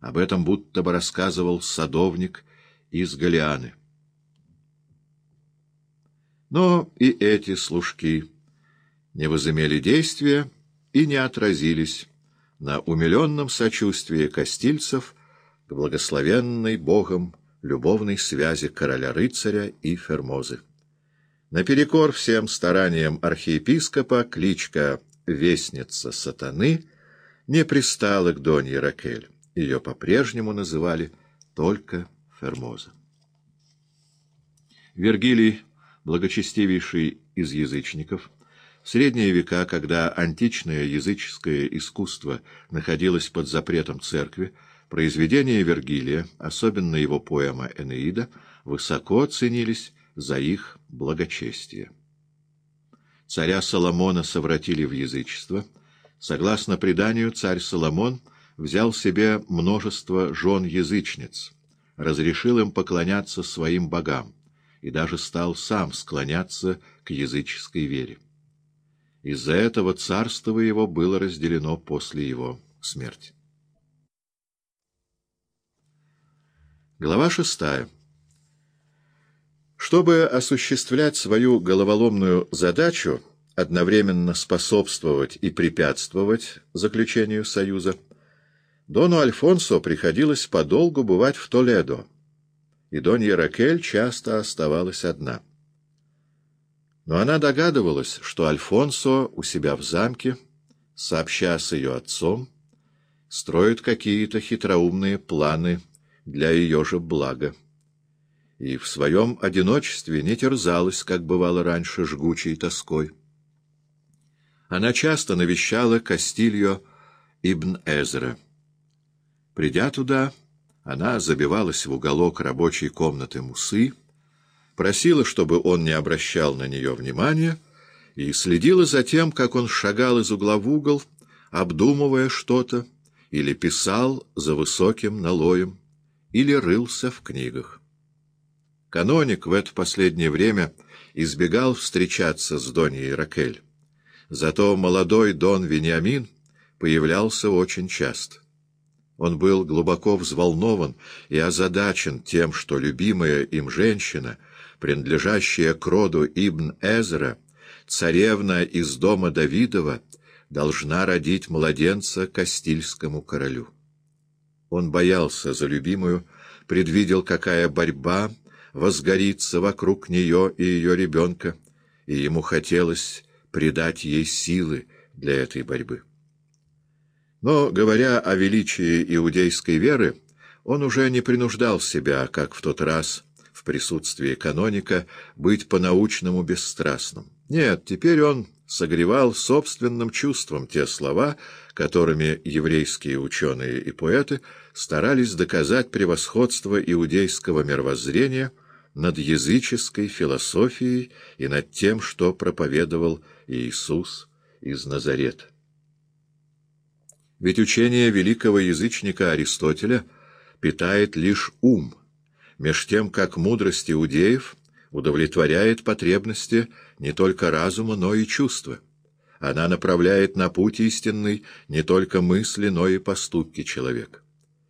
Об этом будто бы рассказывал садовник из Галианы. Но и эти служки не возымели действия и не отразились на умиленном сочувствии костильцев к благословенной Богом любовной связи короля-рыцаря и Фермозы. Наперекор всем стараниям архиепископа кличка «Вестница сатаны» не пристала к Донье Ракель. Ее по-прежнему называли только Фермоза. Вергилий, благочестивейший из язычников, в средние века, когда античное языческое искусство находилось под запретом церкви, произведения Вергилия, особенно его поэма «Энеида», высоко ценились за их благочестие. Царя Соломона совратили в язычество. Согласно преданию, царь Соломон взял себе множество жен-язычниц, разрешил им поклоняться своим богам и даже стал сам склоняться к языческой вере. Из-за этого царство его было разделено после его смерти. Глава шестая. Чтобы осуществлять свою головоломную задачу, одновременно способствовать и препятствовать заключению союза, Дону Альфонсо приходилось подолгу бывать в Толедо, и Донья Ракель часто оставалась одна. Но она догадывалась, что Альфонсо у себя в замке, сообща с ее отцом, строит какие-то хитроумные планы для ее же блага. И в своем одиночестве не терзалась, как бывало раньше, жгучей тоской. Она часто навещала Кастильо Ибн Эзра. Придя туда, она забивалась в уголок рабочей комнаты Мусы, просила, чтобы он не обращал на нее внимания, и следила за тем, как он шагал из угла в угол, обдумывая что-то, или писал за высоким налоем, или рылся в книгах. Каноник в это последнее время избегал встречаться с Доньей Ракель. Зато молодой Дон Вениамин появлялся очень часто. Он был глубоко взволнован и озадачен тем, что любимая им женщина, принадлежащая к роду Ибн Эзра, царевна из дома Давидова, должна родить младенца Кастильскому королю. Он боялся за любимую, предвидел, какая борьба возгорится вокруг нее и ее ребенка, и ему хотелось придать ей силы для этой борьбы. Но, говоря о величии иудейской веры, он уже не принуждал себя, как в тот раз, в присутствии каноника, быть по-научному бесстрастным. Нет, теперь он согревал собственным чувством те слова, которыми еврейские ученые и поэты старались доказать превосходство иудейского мировоззрения над языческой философией и над тем, что проповедовал Иисус из Назарета. Ведь учение великого язычника Аристотеля питает лишь ум, меж тем как мудрость иудеев удовлетворяет потребности не только разума, но и чувства. Она направляет на путь истинный не только мысли, но и поступки человека.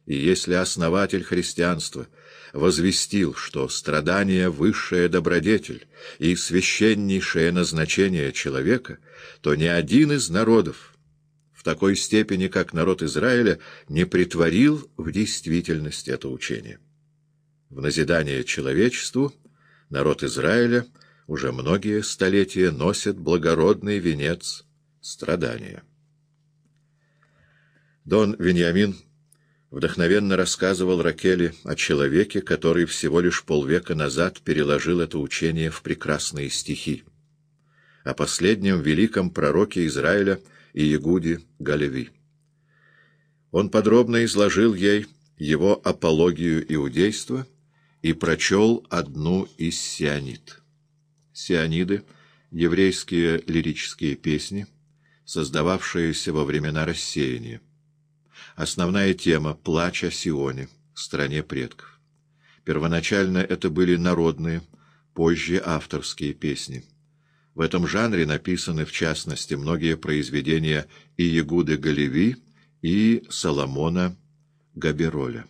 И если основатель христианства возвестил, что страдание — высшая добродетель и священнейшее назначение человека, то ни один из народов, в такой степени, как народ Израиля, не притворил в действительность это учение. В назидание человечеству народ Израиля уже многие столетия носит благородный венец страдания. Дон Вениамин вдохновенно рассказывал Ракеле о человеке, который всего лишь полвека назад переложил это учение в прекрасные стихи, о последнем великом пророке Израиля — и Ягуди Галеви. Он подробно изложил ей его апологию иудейства и прочел одну из сионид. Сиониды — еврейские лирические песни, создававшиеся во времена рассеяния. Основная тема — плач о Сионе, стране предков. Первоначально это были народные, позже авторские песни. В этом жанре написаны, в частности, многие произведения и Ягуды Галеви, и Соломона Габероля.